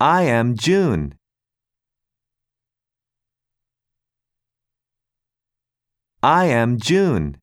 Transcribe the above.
I am June. I am June.